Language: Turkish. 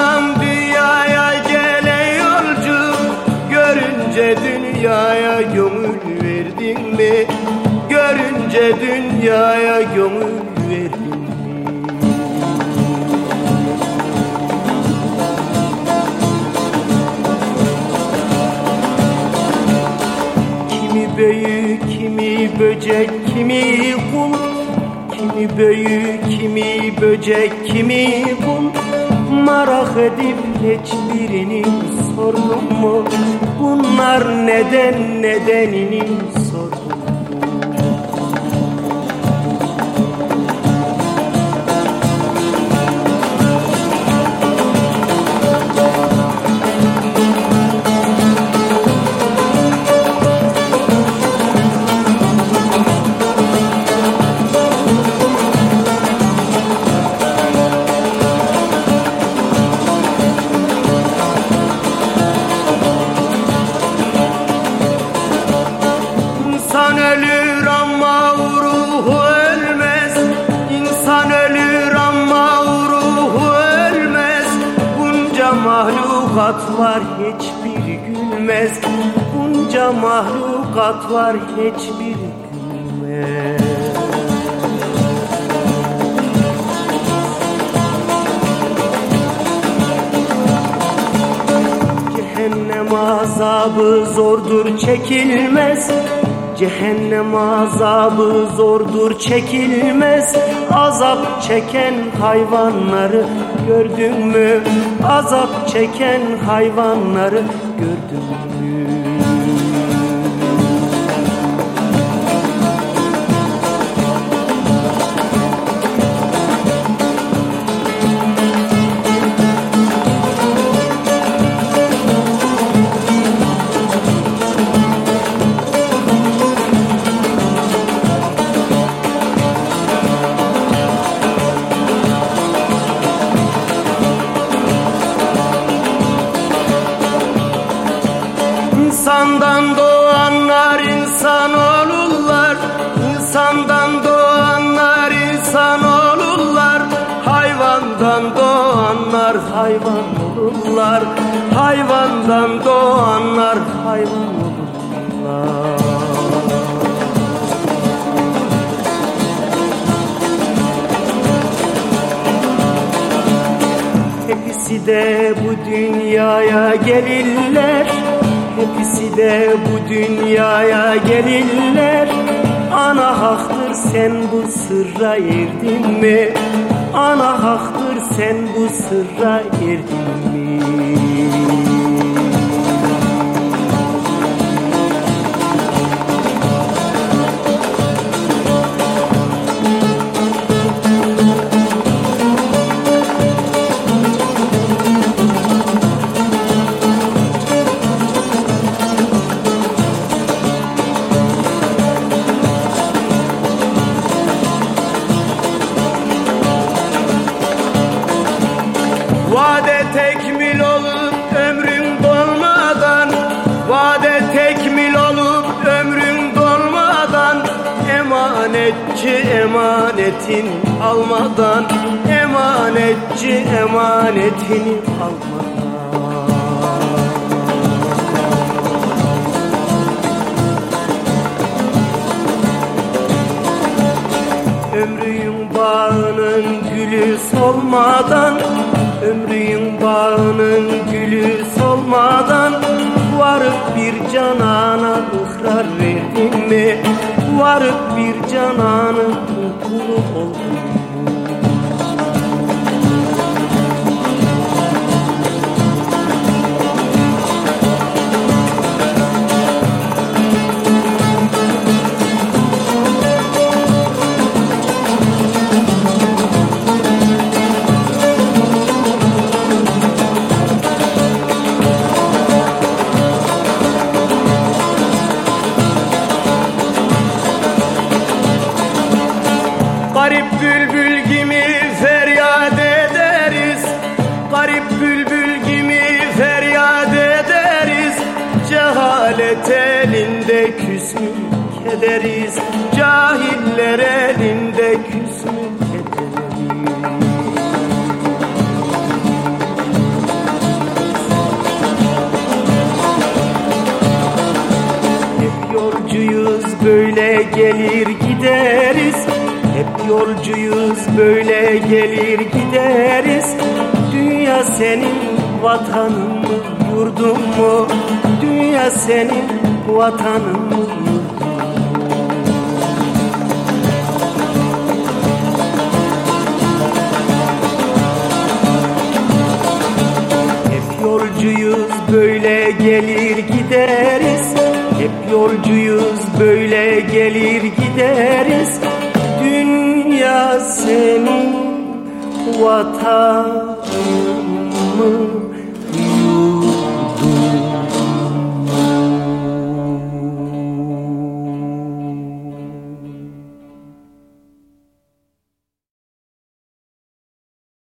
anadan dünyaya gelen yolcu Görünce dünyaya gönül verdin mi? Görünce dünyaya gönül verdin mi? Kimi büyük, kimi böcek, kimi kul Kimi büyük, kimi böcek, kimi kul Merak edip hiçbirini sordum mu? Bunlar neden nedenini sordum mahlukat var hiçbiri gülmez. Bunca mahlukat var hiçbiri gülmez. Cehennem azabı zordur çekilmez Cehennem azabı zordur çekilmez Azap çeken hayvanları gördün mü? Azap çeken hayvanları gördün mü? İnsandan doğanlar insan olurlar. İnsandan doğanlar insan olurlar. Hayvandan doğanlar hayvan olurlar. Hayvandan doğanlar hayvan olurlar. Hepsi de bu dünyaya gelirler Hepsi de bu dünyaya gelirler Ana haktır sen bu sırra erdin mi? Ana haktır sen bu sırra erdin mi? Tekmil olup ömrün dolmadan Vade tekmil olup ömrün dolmadan Emanetçi emanetin almadan Emanetçi emanetini almadan. Ömrün bağının gülü solmadan Ömrün bağının gülü solmadan Varıp bir canana ıhrar verdin mi? Varıp bir cananın kulu oldun mu? Garip bülbül gibi feryat ederiz. Garip bülbül gibi feryat ederiz. Cehalet elinde küsmü ederiz Cahiller elinde küsmü böyle gelir gideriz. Hep yolcuyuz böyle gelir gideriz. Dünya senin vatanın mı yurdun mu? Dünya senin vatanın mı Hep yolcuyuz böyle gelir gideriz. Hep yolcuyuz böyle gelir gideriz Dünya senin vatanın mı?